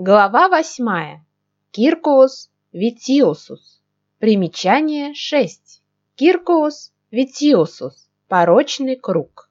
Глава восьмая. Киркоус витиосус. Примечание 6. Киркоус витиосус. Порочный круг.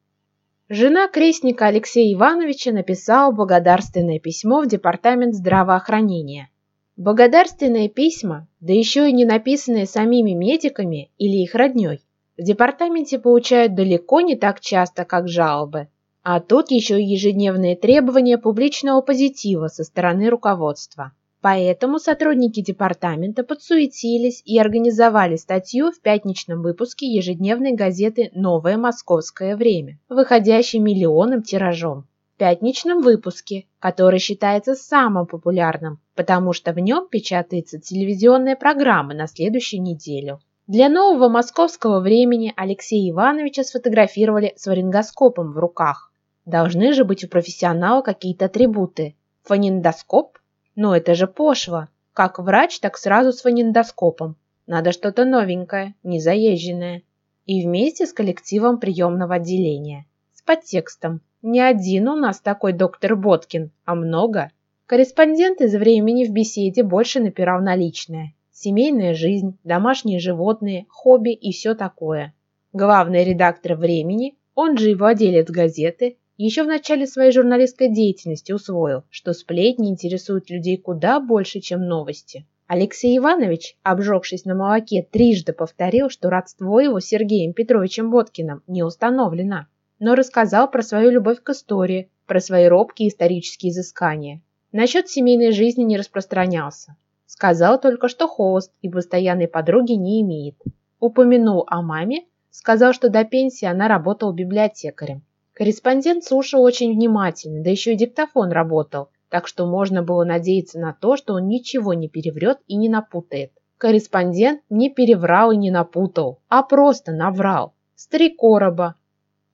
Жена крестника Алексея Ивановича написала благодарственное письмо в департамент здравоохранения. Благодарственные письма, да еще и не написанные самими медиками или их родней, в департаменте получают далеко не так часто, как жалобы. А тут еще ежедневные требования публичного позитива со стороны руководства. Поэтому сотрудники департамента подсуетились и организовали статью в пятничном выпуске ежедневной газеты «Новое московское время», выходящей миллионным тиражом. В пятничном выпуске, который считается самым популярным, потому что в нем печатается телевизионная программа на следующую неделю. Для нового московского времени Алексея Ивановича сфотографировали с варингоскопом в руках. Должны же быть у профессионала какие-то атрибуты. Фонендоскоп? Ну это же пошло. Как врач, так сразу с фонендоскопом. Надо что-то новенькое, незаезженное. И вместе с коллективом приемного отделения. С подтекстом. Не один у нас такой доктор Боткин, а много. Корреспондент из времени в беседе больше напирал на личное. Семейная жизнь, домашние животные, хобби и все такое. Главный редактор времени, он же и владелец газеты, еще в начале своей журналистской деятельности усвоил, что сплетни интересуют людей куда больше, чем новости. Алексей Иванович, обжегшись на молоке, трижды повторил, что родство его с Сергеем Петровичем Боткиным не установлено, но рассказал про свою любовь к истории, про свои робкие исторические изыскания. Насчет семейной жизни не распространялся. Сказал только, что холост и постоянной подруги не имеет. Упомянул о маме, сказал, что до пенсии она работала библиотекарем. Корреспондент слушал очень внимательно, да еще и диктофон работал, так что можно было надеяться на то, что он ничего не переврет и не напутает. Корреспондент не переврал и не напутал, а просто наврал. с короба.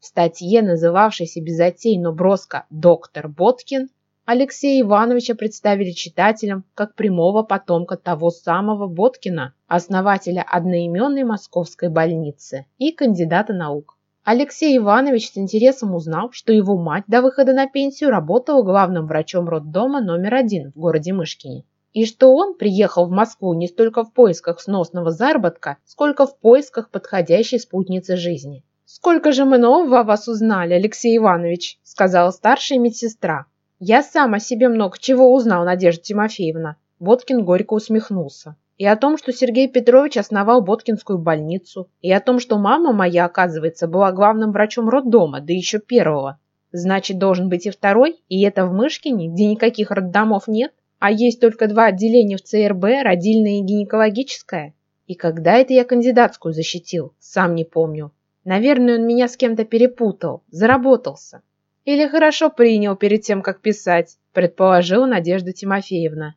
В статье, называвшейся без затей, но броско «Доктор Боткин», Алексея Ивановича представили читателям как прямого потомка того самого Боткина, основателя одноименной московской больницы и кандидата наук. Алексей Иванович с интересом узнал, что его мать до выхода на пенсию работала главным врачом роддома номер один в городе Мышкине. И что он приехал в Москву не столько в поисках сносного заработка, сколько в поисках подходящей спутницы жизни. «Сколько же мы нового о вас узнали, Алексей Иванович», – сказала старшая медсестра. «Я сам о себе много чего узнал, Надежда Тимофеевна». Боткин горько усмехнулся и о том, что Сергей Петрович основал Боткинскую больницу, и о том, что мама моя, оказывается, была главным врачом роддома, да еще первого. Значит, должен быть и второй, и это в Мышкине, где никаких роддомов нет, а есть только два отделения в ЦРБ, родильное и гинекологическое. И когда это я кандидатскую защитил, сам не помню. Наверное, он меня с кем-то перепутал, заработался. Или хорошо принял перед тем, как писать, предположила Надежда Тимофеевна.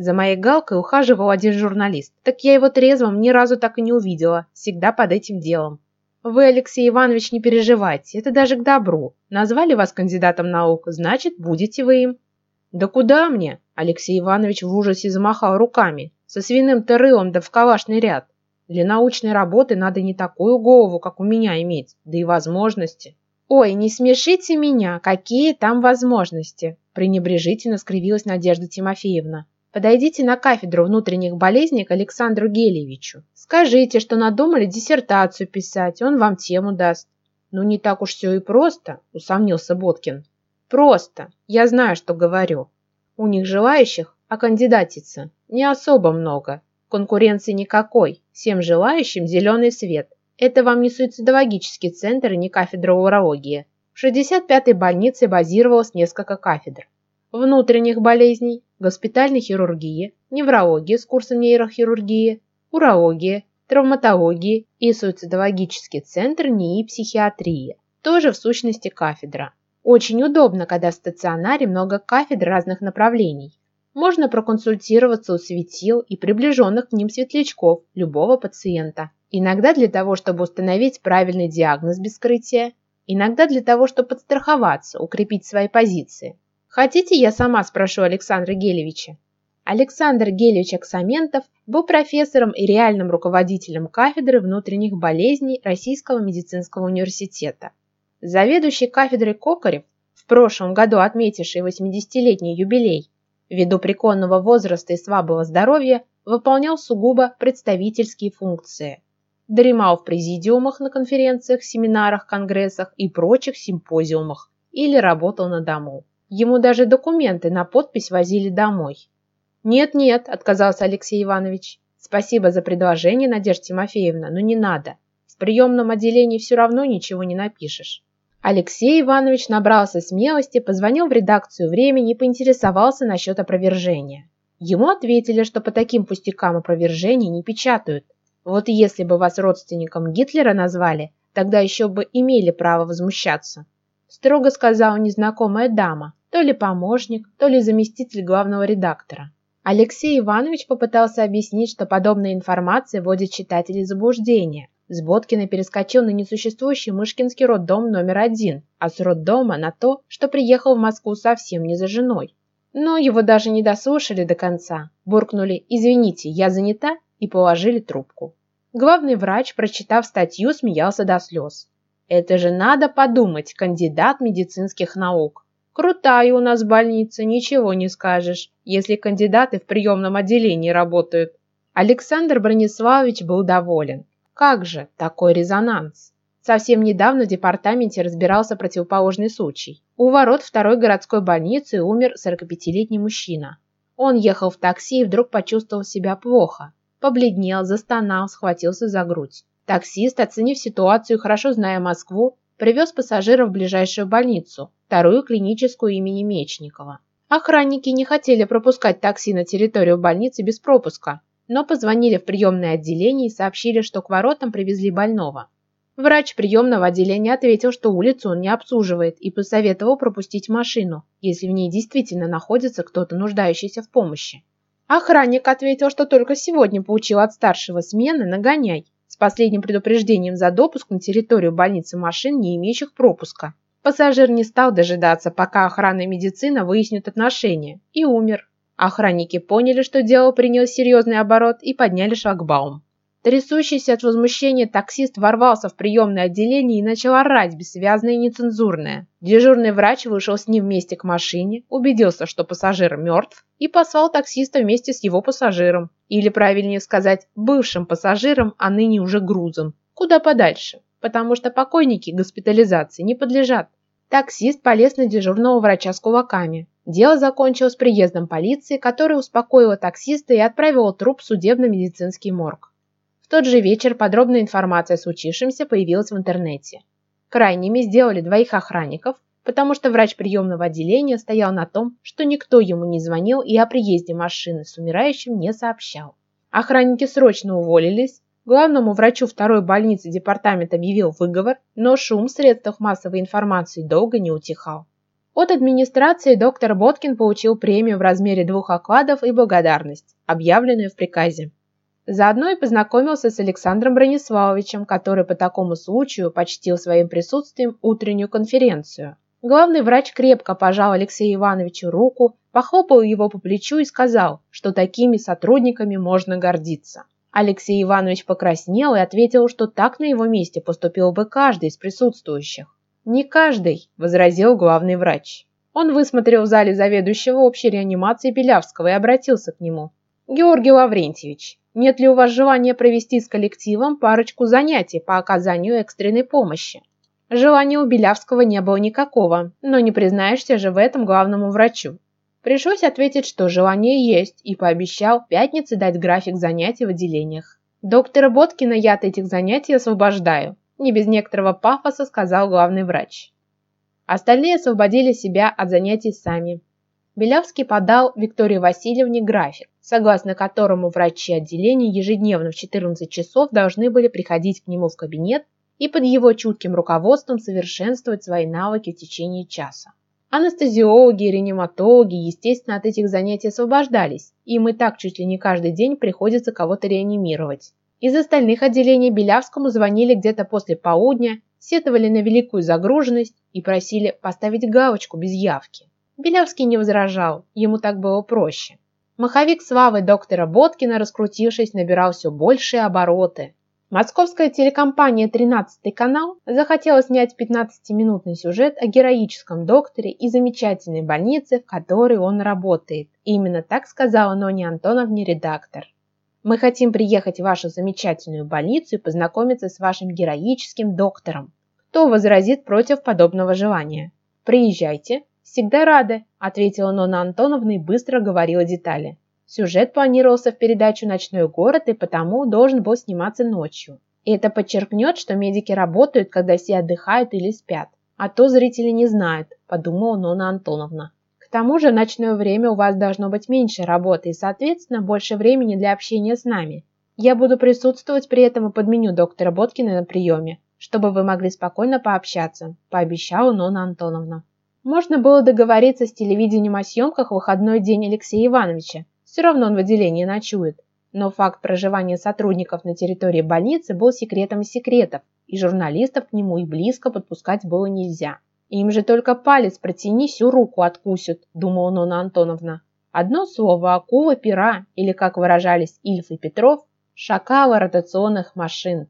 За моей галкой ухаживал один журналист. Так я его трезвым ни разу так и не увидела. Всегда под этим делом. Вы, Алексей Иванович, не переживайте. Это даже к добру. Назвали вас кандидатом наук, значит, будете вы им. Да куда мне? Алексей Иванович в ужасе замахал руками. Со свиным тырылом да в калашный ряд. Для научной работы надо не такую голову, как у меня иметь, да и возможности. «Ой, не смешите меня, какие там возможности!» пренебрежительно скривилась Надежда Тимофеевна. Подойдите на кафедру внутренних болезней к Александру Гелевичу. Скажите, что надумали диссертацию писать, он вам тему даст. Ну, не так уж все и просто, усомнился Боткин. Просто. Я знаю, что говорю. У них желающих, а кандидатица не особо много. Конкуренции никакой. Всем желающим зеленый свет. Это вам не суицидологический центр и не кафедра урологии. В 65-й больнице базировалось несколько кафедр внутренних болезней, госпитальной хирургии, неврологии с курсом нейрохирургии, урологии, травматологии и суицидологический центр НИИ психиатрии, тоже в сущности кафедра. Очень удобно, когда в стационаре много кафедр разных направлений. Можно проконсультироваться у светил и приближенных к ним светлячков любого пациента. Иногда для того, чтобы установить правильный диагноз без скрытия, иногда для того, чтобы подстраховаться, укрепить свои позиции. Хотите, я сама спрошу Александра Гелевича? Александр Гелевич Аксаментов был профессором и реальным руководителем кафедры внутренних болезней Российского медицинского университета. Заведующий кафедрой Кокарев, в прошлом году отметивший 80-летний юбилей, ввиду преклонного возраста и слабого здоровья, выполнял сугубо представительские функции. Дремал в президиумах на конференциях, семинарах, конгрессах и прочих симпозиумах или работал на дому. Ему даже документы на подпись возили домой. «Нет-нет», – отказался Алексей Иванович. «Спасибо за предложение, Надежда Тимофеевна, но не надо. В приемном отделении все равно ничего не напишешь». Алексей Иванович набрался смелости, позвонил в редакцию «Времени» и поинтересовался насчет опровержения. Ему ответили, что по таким пустякам опровержений не печатают. Вот если бы вас родственником Гитлера назвали, тогда еще бы имели право возмущаться. Строго сказала незнакомая дама, то ли помощник, то ли заместитель главного редактора. Алексей Иванович попытался объяснить, что подобная информация вводит читателей в заблуждение. С Боткина перескочил на несуществующий Мышкинский роддом номер один, а с роддома на то, что приехал в Москву совсем не за женой. Но его даже не дослушали до конца, буркнули «Извините, я занята» и положили трубку. Главный врач, прочитав статью, смеялся до слез. «Это же надо подумать, кандидат медицинских наук. Крутая у нас больница, ничего не скажешь, если кандидаты в приемном отделении работают». Александр Брониславович был доволен. Как же такой резонанс? Совсем недавно в департаменте разбирался противоположный случай. У ворот второй городской больницы умер 45-летний мужчина. Он ехал в такси и вдруг почувствовал себя плохо. Побледнел, застонал, схватился за грудь. Таксист, оценив ситуацию, хорошо зная Москву, привез пассажира в ближайшую больницу, вторую клиническую имени Мечникова. Охранники не хотели пропускать такси на территорию больницы без пропуска, но позвонили в приемное отделение и сообщили, что к воротам привезли больного. Врач приемного отделения ответил, что улицу он не обслуживает и посоветовал пропустить машину, если в ней действительно находится кто-то нуждающийся в помощи. Охранник ответил, что только сегодня получил от старшего смены нагоняй с последним предупреждением за допуск на территорию больницы машин, не имеющих пропуска. Пассажир не стал дожидаться, пока охрана и медицина выяснят отношения, и умер. Охранники поняли, что дело приняло серьезный оборот и подняли шлагбаум. Трясущийся от возмущения таксист ворвался в приемное отделение и начал орать бессвязное и нецензурное. Дежурный врач вышел с ним вместе к машине, убедился, что пассажир мертв, и послал таксиста вместе с его пассажиром, или правильнее сказать, бывшим пассажиром, а ныне уже грузом, куда подальше, потому что покойники госпитализации не подлежат. Таксист полез на дежурного врача с кулаками. Дело закончилось приездом полиции, которая успокоила таксиста и отправила труп в судебно-медицинский морг. В тот же вечер подробная информация о случившемся появилась в интернете. Крайними сделали двоих охранников, потому что врач приемного отделения стоял на том, что никто ему не звонил и о приезде машины с умирающим не сообщал. Охранники срочно уволились, главному врачу второй больницы департамент объявил выговор, но шум в средствах массовой информации долго не утихал. От администрации доктор Боткин получил премию в размере двух окладов и благодарность, объявленную в приказе. Заодно и познакомился с Александром Брониславовичем, который по такому случаю почтил своим присутствием утреннюю конференцию. Главный врач крепко пожал Алексею Ивановичу руку, похлопал его по плечу и сказал, что такими сотрудниками можно гордиться. Алексей Иванович покраснел и ответил, что так на его месте поступил бы каждый из присутствующих. «Не каждый», – возразил главный врач. Он высмотрел в зале заведующего общей реанимации Белявского и обратился к нему. «Георгий Лаврентьевич, нет ли у вас желания провести с коллективом парочку занятий по оказанию экстренной помощи?» Желания у Белявского не было никакого, но не признаешься же в этом главному врачу. Пришлось ответить, что желание есть, и пообещал в пятнице дать график занятий в отделениях. Доктора Боткина я от этих занятий освобождаю не без некоторого пафоса сказал главный врач. Остальные освободили себя от занятий сами. Белявский подал Виктории Васильевне график, согласно которому врачи отделения ежедневно в 14 часов должны были приходить к нему в кабинет и под его чутким руководством совершенствовать свои навыки в течение часа. Анестезиологи и реаниматологи, естественно, от этих занятий освобождались, им и так чуть ли не каждый день приходится кого-то реанимировать. Из остальных отделений Белявскому звонили где-то после полудня, сетовали на великую загруженность и просили поставить галочку без явки. Белявский не возражал, ему так было проще. Маховик славы доктора Боткина, раскрутившись, набирал все большие обороты. Московская телекомпания «13 канал» захотела снять 15-минутный сюжет о героическом докторе и замечательной больнице, в которой он работает. И именно так сказала Ноне Антоновне редактор. «Мы хотим приехать в вашу замечательную больницу и познакомиться с вашим героическим доктором. Кто возразит против подобного желания? Приезжайте. Всегда рады», – ответила Нона Антоновна и быстро говорила детали. Сюжет планировался в передачу «Ночной город» и потому должен был сниматься ночью. И это подчеркнет, что медики работают, когда все отдыхают или спят. А то зрители не знают, подумала Нона Антоновна. К тому же в ночное время у вас должно быть меньше работы и, соответственно, больше времени для общения с нами. Я буду присутствовать при этом и подменю доктора Боткина на приеме, чтобы вы могли спокойно пообщаться, пообещала Нона Антоновна. Можно было договориться с телевидением о съемках в выходной день Алексея Ивановича, все равно он в отделении ночует. Но факт проживания сотрудников на территории больницы был секретом из секретов, и журналистов к нему и близко подпускать было нельзя. Им же только палец протяни, всю руку откусят, думала Нона Антоновна. Одно слово акула пера, или, как выражались Ильф и Петров, шакала ротационных машин.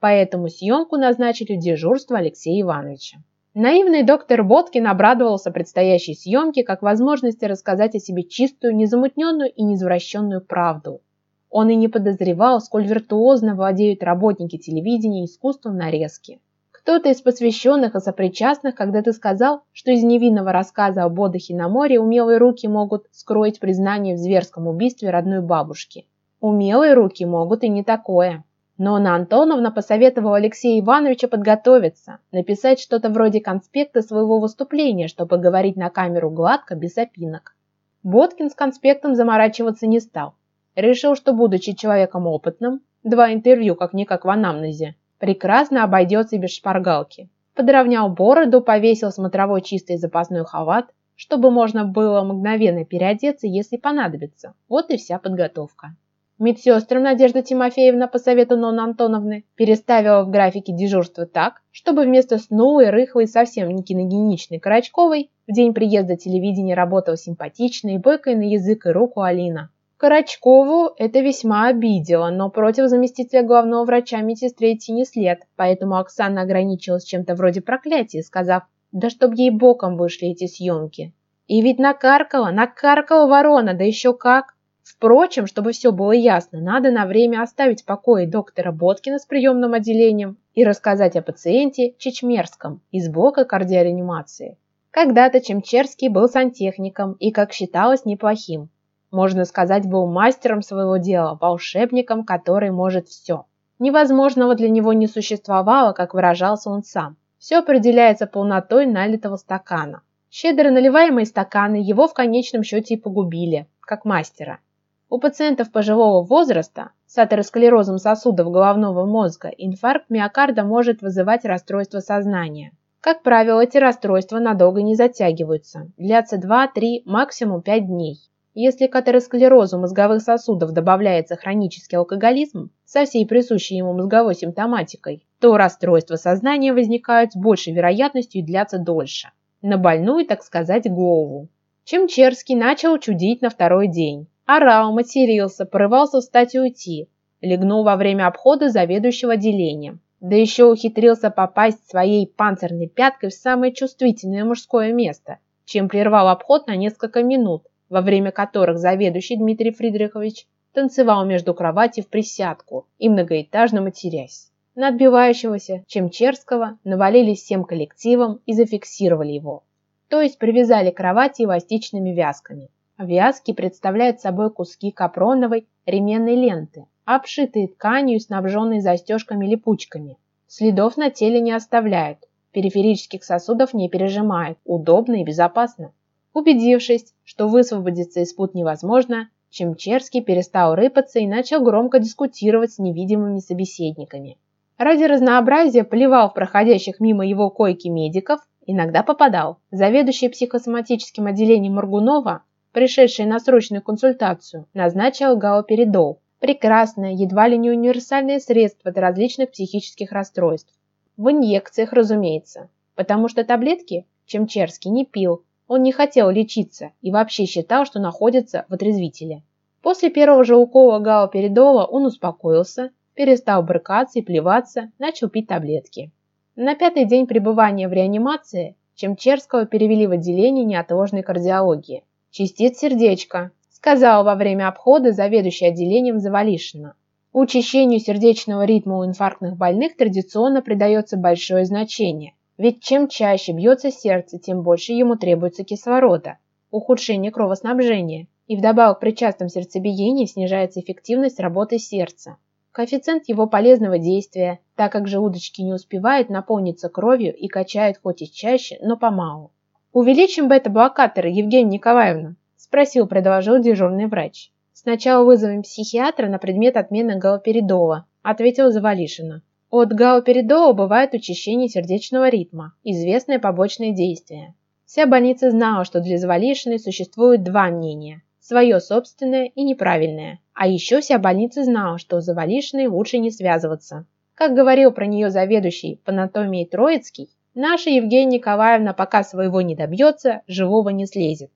Поэтому съемку назначили дежурство Алексея Ивановича. Наивный доктор Боткин обрадовался предстоящей съемке как возможности рассказать о себе чистую, незамутненную и неизвращенную правду. Он и не подозревал, сколь виртуозно владеют работники телевидения искусством нарезки. Кто-то из посвященных и сопричастных когда-то сказал, что из невинного рассказа об отдыхе на море умелые руки могут скроить признание в зверском убийстве родной бабушки. Умелые руки могут и не такое. Но Анна Антоновна посоветовала Алексею Ивановичу подготовиться, написать что-то вроде конспекта своего выступления, чтобы говорить на камеру гладко, без опинок. Боткин с конспектом заморачиваться не стал. Решил, что, будучи человеком опытным, два интервью как-никак в анамнезе, прекрасно обойдется без шпаргалки. Подровнял бороду, повесил смотровой чистый запасной халат, чтобы можно было мгновенно переодеться, если понадобится. Вот и вся подготовка. Медсестрам Надежда Тимофеевна по совету Нонны Антоновны переставила в графике дежурства так, чтобы вместо снулой, рыхлой, совсем не киногеничной Карачковой в день приезда телевидения работала симпатичная и бойкая на язык и руку Алина. Карачкову это весьма обидело, но против заместителя главного врача медсестре идти не след, поэтому Оксана ограничилась чем-то вроде проклятия, сказав, да чтоб ей боком вышли эти съемки. И ведь накаркала, накаркала ворона, да еще как! Впрочем, чтобы все было ясно, надо на время оставить в покое доктора Боткина с приемным отделением и рассказать о пациенте Чечмерском из блока кардиореанимации. Когда-то Чемчерский был сантехником и, как считалось, неплохим. Можно сказать, был мастером своего дела, волшебником, который может все. Невозможного для него не существовало, как выражался он сам. Все определяется полнотой налитого стакана. Щедро наливаемые стаканы его в конечном счете и погубили, как мастера. У пациентов пожилого возраста с атеросклерозом сосудов головного мозга инфаркт миокарда может вызывать расстройство сознания. Как правило, эти расстройства надолго не затягиваются, длятся 2-3, максимум 5 дней. Если к атеросклерозу мозговых сосудов добавляется хронический алкоголизм со всей присущей ему мозговой симптоматикой, то расстройства сознания возникают с большей вероятностью и длятся дольше. На больную, так сказать, голову. Чемчерский начал чудить на второй день. Орал, матерился, порывался встать и уйти. Легнул во время обхода заведующего отделением. Да еще ухитрился попасть своей панцирной пяткой в самое чувствительное мужское место, чем прервал обход на несколько минут, во время которых заведующий Дмитрий Фридрихович танцевал между кровати в присядку и многоэтажно матерясь. На отбивающегося Чемчерского навалились всем коллективом и зафиксировали его. То есть привязали к кровати эластичными вязками. Вязки представляют собой куски капроновой ременной ленты, обшитые тканью и снабженные застежками-липучками. Следов на теле не оставляют, периферических сосудов не пережимают, удобно и безопасно. Убедившись, что высвободиться из пут невозможно, Чемчерский перестал рыпаться и начал громко дискутировать с невидимыми собеседниками. Ради разнообразия плевал в проходящих мимо его койки медиков, иногда попадал. Заведующий психосоматическим отделением Моргунова пришедший на срочную консультацию, назначил галоперидол. Прекрасное, едва ли не универсальное средство от различных психических расстройств. В инъекциях, разумеется, потому что таблетки Чемчерский не пил, он не хотел лечиться и вообще считал, что находится в отрезвителе. После первого же укола галоперидола он успокоился, перестал брыкаться и плеваться, начал пить таблетки. На пятый день пребывания в реанимации Чемчерского перевели в отделение неотложной кардиологии. «Частиц сердечка», сказал во время обхода заведующий отделением Завалишина. Учащению сердечного ритма у инфарктных больных традиционно придается большое значение, ведь чем чаще бьется сердце, тем больше ему требуется кислорода, ухудшение кровоснабжения, и вдобавок при частом сердцебиении снижается эффективность работы сердца. Коэффициент его полезного действия, так как желудочки не успевают наполниться кровью и качают хоть и чаще, но помалу. «Увеличим бета-блокаторы, Евгения Николаевна?» – спросил, предложил дежурный врач. «Сначала вызовем психиатра на предмет отмены галоперидола», – ответил Завалишина. От галоперидола бывает учащение сердечного ритма, известное побочное действие. Вся больница знала, что для Завалишиной существует два мнения – свое собственное и неправильное. А еще вся больница знала, что Завалишиной лучше не связываться. Как говорил про нее заведующий по анатомии Троицкий, наша Евгения Николаевна пока своего не добьется, живого не слезет.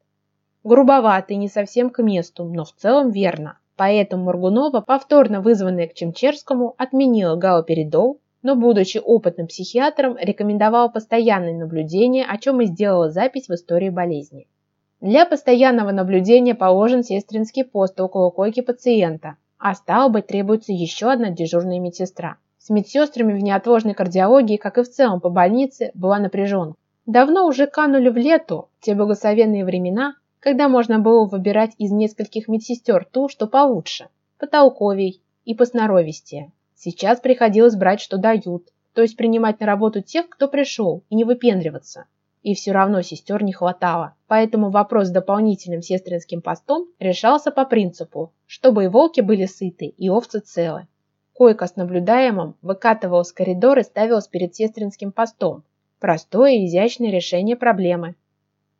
Грубовато и не совсем к месту, но в целом верно. Поэтому Моргунова, повторно вызванная к Чемчерскому, отменила галоперидол, но, будучи опытным психиатром, рекомендовала постоянное наблюдение, о чем и сделала запись в истории болезни. Для постоянного наблюдения положен сестринский пост около койки пациента, а стало быть требуется еще одна дежурная медсестра. С медсестрами в неотложной кардиологии, как и в целом по больнице, была напряженка. Давно уже канули в лету те благословенные времена, когда можно было выбирать из нескольких медсестер ту, что получше, потолковей и посноровистее. Сейчас приходилось брать, что дают, то есть принимать на работу тех, кто пришел, и не выпендриваться. И все равно сестер не хватало, поэтому вопрос с дополнительным сестринским постом решался по принципу, чтобы и волки были сыты, и овцы целы. Койка с наблюдаемым выкатывалась в коридор и ставилась перед сестринским постом. Простое и изящное решение проблемы.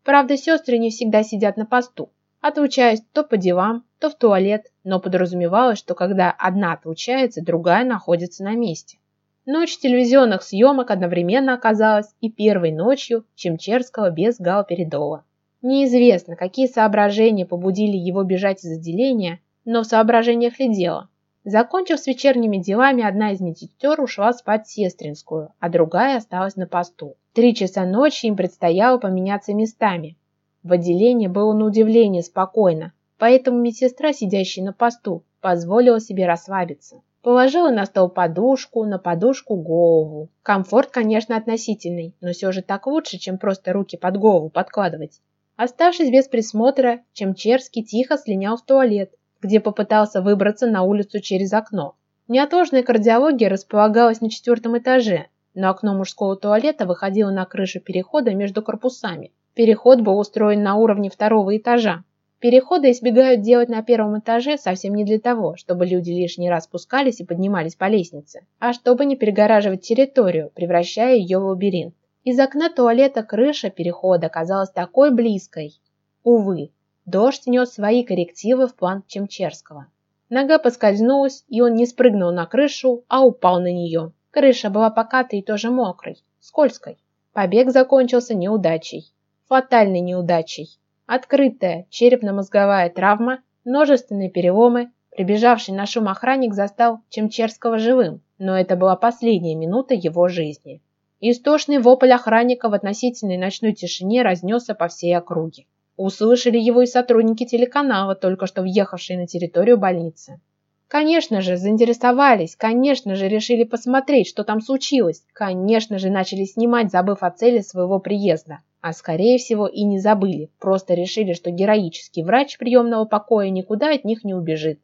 Правда, сестры не всегда сидят на посту, отлучаясь то по делам, то в туалет, но подразумевалось, что когда одна отлучается, другая находится на месте. Ночь телевизионных съемок одновременно оказалась и первой ночью Чемчерского без галперидола. Неизвестно, какие соображения побудили его бежать из отделения, но в соображениях ли дело. Закончив с вечерними делами, одна из медсестер ушла спать в сестринскую, а другая осталась на посту. Три часа ночи им предстояло поменяться местами. В отделении было на удивление спокойно, поэтому медсестра, сидящая на посту, позволила себе расслабиться. Положила на стол подушку, на подушку голову. Комфорт, конечно, относительный, но все же так лучше, чем просто руки под голову подкладывать. Оставшись без присмотра, Чемчерский тихо слинял в туалет, где попытался выбраться на улицу через окно. Неотложная кардиология располагалась на четвертом этаже, но окно мужского туалета выходило на крышу перехода между корпусами. Переход был устроен на уровне второго этажа, Переходы избегают делать на первом этаже совсем не для того, чтобы люди лишний раз спускались и поднимались по лестнице, а чтобы не перегораживать территорию, превращая ее в лабиринт. Из окна туалета крыша перехода казалась такой близкой. Увы, дождь нес свои коррективы в план Чемчерского. Нога поскользнулась, и он не спрыгнул на крышу, а упал на нее. Крыша была покатой и тоже мокрой, скользкой. Побег закончился неудачей. Фатальной неудачей. Открытая черепно-мозговая травма, множественные переломы. Прибежавший на шум охранник застал Чемчерского живым, но это была последняя минута его жизни. Истошный вопль охранника в относительной ночной тишине разнесся по всей округе. Услышали его и сотрудники телеканала, только что въехавшие на территорию больницы. Конечно же, заинтересовались, конечно же, решили посмотреть, что там случилось, конечно же, начали снимать, забыв о цели своего приезда. А скорее всего и не забыли, просто решили, что героический врач приемного покоя никуда от них не убежит.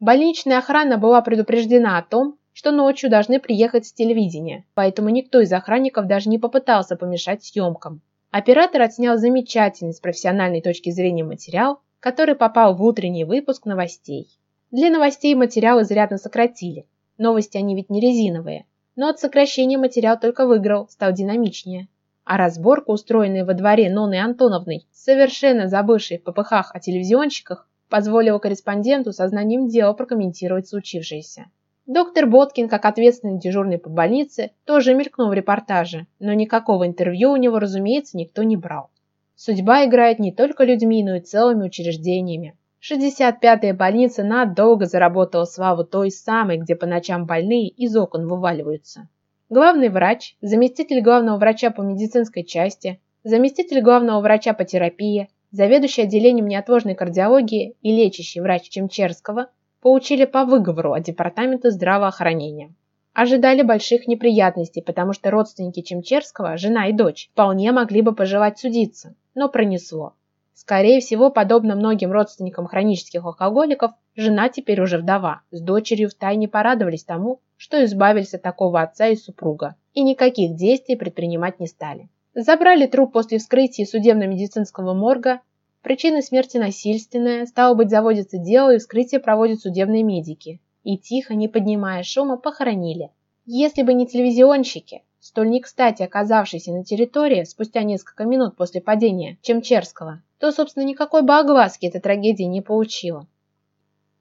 Больничная охрана была предупреждена о том, что ночью должны приехать с телевидения, поэтому никто из охранников даже не попытался помешать съемкам. Оператор отснял замечательный с профессиональной точки зрения материал, который попал в утренний выпуск новостей. Для новостей материал изрядно сократили. Новости они ведь не резиновые. Но от сокращения материал только выиграл, стал динамичнее а разборка, устроенная во дворе Ноной Антоновной, совершенно забывшей в попыхах о телевизионщиках, позволила корреспонденту со знанием дела прокомментировать случившееся. Доктор Боткин, как ответственный дежурный по больнице, тоже мелькнул в репортаже, но никакого интервью у него, разумеется, никто не брал. Судьба играет не только людьми, но и целыми учреждениями. 65-я больница надолго заработала славу той самой, где по ночам больные из окон вываливаются. Главный врач, заместитель главного врача по медицинской части, заместитель главного врача по терапии, заведующий отделением неотложной кардиологии и лечащий врач Чемчерского получили по выговору от Департамента здравоохранения. Ожидали больших неприятностей, потому что родственники Чемчерского, жена и дочь, вполне могли бы пожелать судиться, но пронесло. Скорее всего, подобно многим родственникам хронических алкоголиков, жена теперь уже вдова, с дочерью втайне порадовались тому, что избавились от такого отца и супруга, и никаких действий предпринимать не стали. Забрали труп после вскрытия судебно-медицинского морга, причина смерти насильственная, стало быть, заводится дело и вскрытие проводят судебные медики, и тихо, не поднимая шума, похоронили. Если бы не телевизионщики, столь не кстати оказавшийся на территории спустя несколько минут после падения Чемчерского, то, собственно, никакой бы огласки эта трагедия не получила.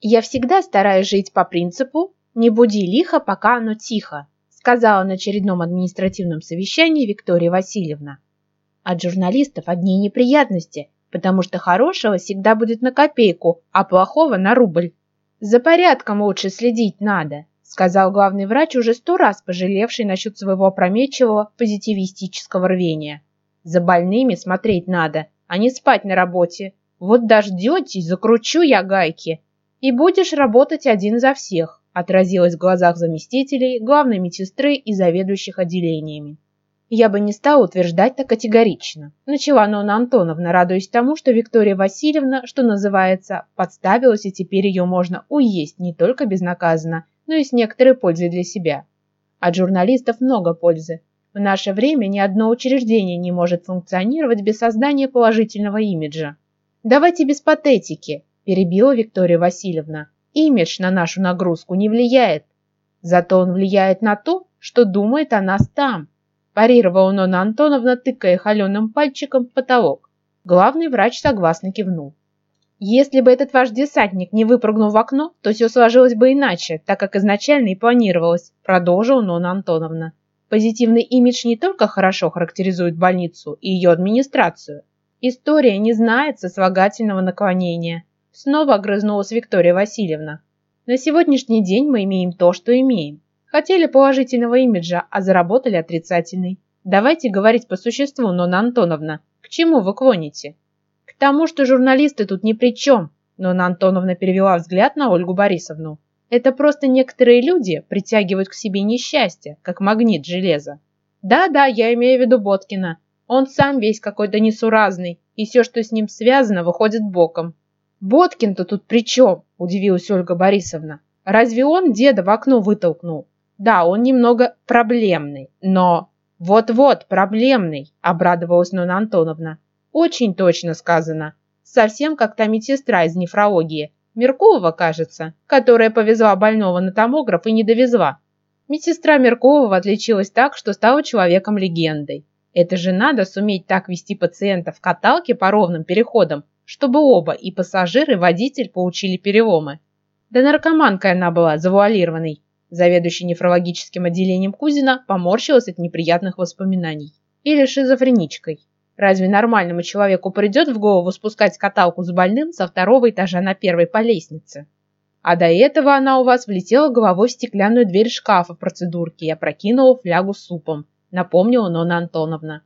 «Я всегда стараюсь жить по принципу «не буди лихо, пока оно тихо», сказала на очередном административном совещании Виктория Васильевна. От журналистов одни неприятности, потому что хорошего всегда будет на копейку, а плохого на рубль. За порядком лучше следить надо, сказал главный врач, уже сто раз пожалевший насчет своего опрометчивого позитивистического рвения. За больными смотреть надо, а не спать на работе. Вот дождетесь, закручу я гайки. И будешь работать один за всех, отразилось в глазах заместителей, главной медсестры и заведующих отделениями. Я бы не стала утверждать так категорично. Начала Нона Антоновна, радуясь тому, что Виктория Васильевна, что называется, подставилась, и теперь ее можно уесть не только безнаказанно, но и с некоторой пользой для себя. От журналистов много пользы. В наше время ни одно учреждение не может функционировать без создания положительного имиджа. «Давайте без патетики», – перебила Виктория Васильевна. «Имидж на нашу нагрузку не влияет. Зато он влияет на то, что думает о нас там», – парировала Нона Антоновна, тыкая холеным пальчиком в потолок. Главный врач согласно кивнул. Если бы этот ваш десантник не выпрыгнул в окно, то все сложилось бы иначе, так как изначально и планировалось, продолжила Нона Антоновна. Позитивный имидж не только хорошо характеризует больницу и ее администрацию. История не знает сослагательного наклонения. Снова огрызнулась Виктория Васильевна. На сегодняшний день мы имеем то, что имеем. Хотели положительного имиджа, а заработали отрицательный. Давайте говорить по существу, Нона Антоновна. К чему вы клоните? К тому, что журналисты тут ни при чем, но Анна Антоновна перевела взгляд на Ольгу Борисовну. Это просто некоторые люди притягивают к себе несчастье, как магнит железа. Да-да, я имею в виду Боткина. Он сам весь какой-то несуразный, и все, что с ним связано, выходит боком. Боткин-то тут при чем? Удивилась Ольга Борисовна. Разве он деда в окно вытолкнул? Да, он немного проблемный, но... Вот-вот, проблемный, обрадовалась Нона Антоновна. Очень точно сказано. Совсем как та медсестра из нефрологии. Меркулова, кажется, которая повезла больного на томограф и не довезла. Медсестра Меркулова отличилась так, что стала человеком-легендой. Это же надо суметь так вести пациента в каталке по ровным переходам, чтобы оба, и пассажир, и водитель, получили переломы. Да наркоманкой она была, завуалированной. Заведующий нефрологическим отделением Кузина поморщилась от неприятных воспоминаний. Или шизофреничкой. Разве нормальному человеку придет в голову спускать каталку с больным со второго этажа на первой по лестнице? А до этого она у вас влетела головой в стеклянную дверь шкафа процедурки и опрокинула флягу с супом, напомнила Нона Антоновна.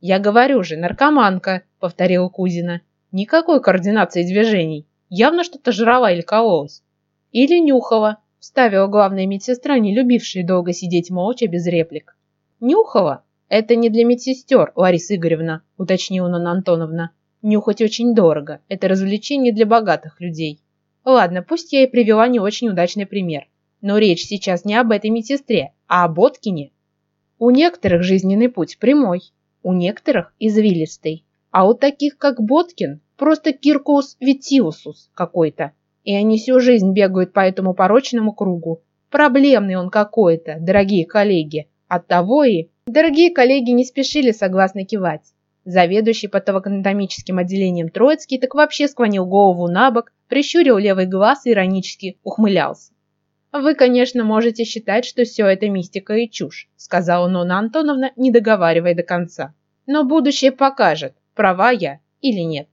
«Я говорю же, наркоманка», — повторила Кузина. «Никакой координации движений. Явно что-то жрала или кололась». «Или нюхала», — вставила главная медсестра, не любившая долго сидеть молча без реплик. «Нюхала? «Это не для медсестер, Лариса Игоревна», – уточнила Нонна Антоновна. «Нюхать очень дорого. Это развлечение для богатых людей». Ладно, пусть я и привела не очень удачный пример. Но речь сейчас не об этой медсестре, а о Боткине. У некоторых жизненный путь прямой, у некоторых извилистый, а у таких, как Боткин, просто киркус витиусус какой-то. И они всю жизнь бегают по этому порочному кругу. Проблемный он какой-то, дорогие коллеги. Оттого и Дорогие коллеги не спешили согласно кивать. Заведующий патологоанатомическим отделением Троицкий так вообще склонил голову на бок, прищурил левый глаз и иронически ухмылялся. «Вы, конечно, можете считать, что все это мистика и чушь», сказала Нона Антоновна, не договаривая до конца. «Но будущее покажет, права я или нет».